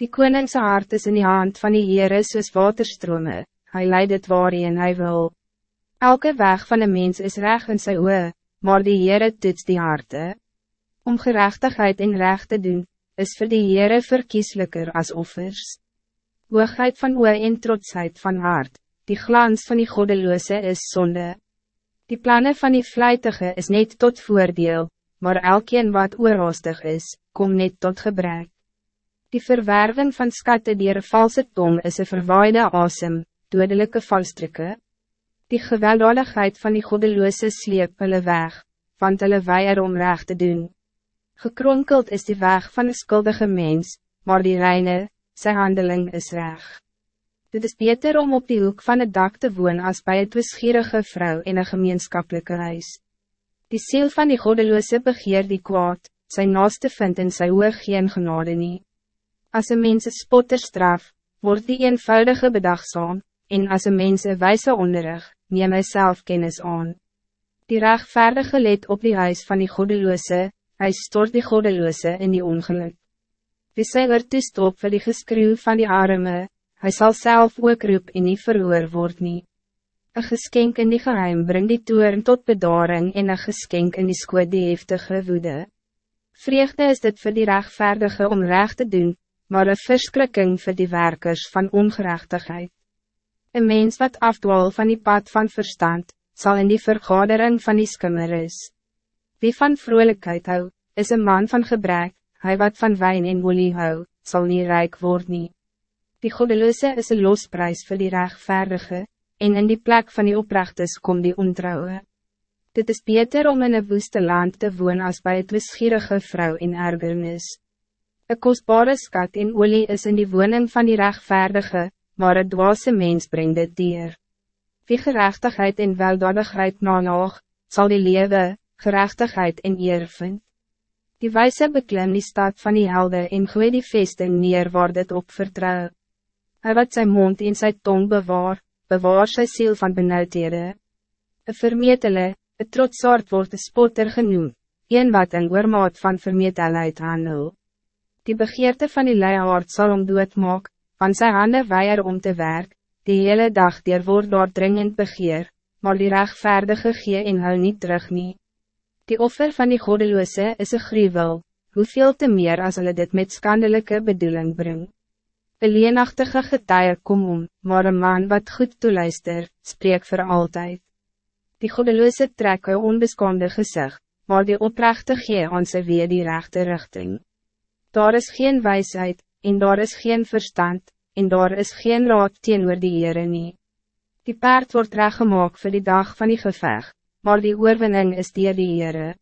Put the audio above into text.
Die koningse hart is in die hand van die Heere soos waterstrome, hy leid het waarin hij wil. Elke weg van een mens is recht in sy oe, maar die Heere toets die harte. Om gerechtigheid en recht te doen, is voor die Heere verkieslijker als offers. Hoogheid van oe en trotsheid van hart, die glans van die goddeloze is zonde. Die plannen van die vlijtige is niet tot voordeel, maar elkeen wat oorhaastig is, kom niet tot gebrek. Die verwerving van skatte dier een valse tong is een verwaaide asem, dodelijke valstrikke. Die gewelddadigheid van die goddeloze sleep hulle weg, want hulle weier om recht te doen. Gekronkeld is die weg van een skuldige mens, maar die reine, zijn handeling is recht. Dit is beter om op die hoek van het dak te woon als bij het wisgierige vrouw in een gemeenschappelijke huis. Die ziel van die goddeloze begeer die kwaad, zijn naaste vindt in sy oog geen genade nie. Als een mens een spotter straf, wordt die eenvoudige bedachtzaam, en als een mens een wijze onderrig, neem hy self kennis aan. Die rechtvaardige let op die huis van die goddeloze, hij stort die goddeloze in die ongeluk. Wie sy oor toestop vir die geskreeuw van die arme, hij zal zelf ook roep en nie verhoor word nie. Een geskenk in die geheim brengt die toeren tot bedaring en een geskenk in die skoot die heftige woede. Vreugde is dit voor die rechtvaardige om recht te doen, maar een verschrikking voor die werkers van ongerechtigheid. Een mens wat afdwaal van die pad van verstand, zal in die vergadering van die skimmer is. Wie van vrolijkheid hou, is een man van gebrek, hij wat van wijn en olie hou, zal niet rijk worden. Die goddeloze is een losprijs voor die rechtvaardige, en in die plek van die oprechtes kom die ontrouwe. Dit is beter om in een woeste land te woon als bij het wisgierige vrouw in ergernis. Een kostbare skat en olie is in die woning van die rechtvaardige, maar het dwaase mens brengt dit dier. Wie gerechtigheid en weldadigheid nalaag, zal die lewe, gerechtigheid en eer vind. Die wijze beklim die stad van die helde en gooi die vesting neer waar dit op vertrouw. Hij wat zijn mond in zijn tong bewaar, bewaar sy ziel van benauwdhede. Een vermetele, een trotsaard wordt een spotter genoemd, een wat een oormaat van vermetelheid handelt. Die begeerte van die leihaard zal om dood maak, van sy hande weier om te werk, die hele dag dier word daar dringend begeer, maar die rechtvaardige gee en hou niet terug nie. Die offer van die goddeloze is een gruwel, hoeveel te meer als hulle dit met skandelijke bedoeling bring. Een leenachtige getuie kom om, maar een man wat goed toeluister, spreek voor altijd. Die goddeloze trek een onbeskaamde gezicht, maar die oprechte gee aan sy weer die rechte richting. Daar is geen wijsheid, en daar is geen verstand, en daar is geen raad teenoor die Heere nie. Die paard wordt reggemaak voor die dag van die geveg, maar die oorwinning is dier die Heere.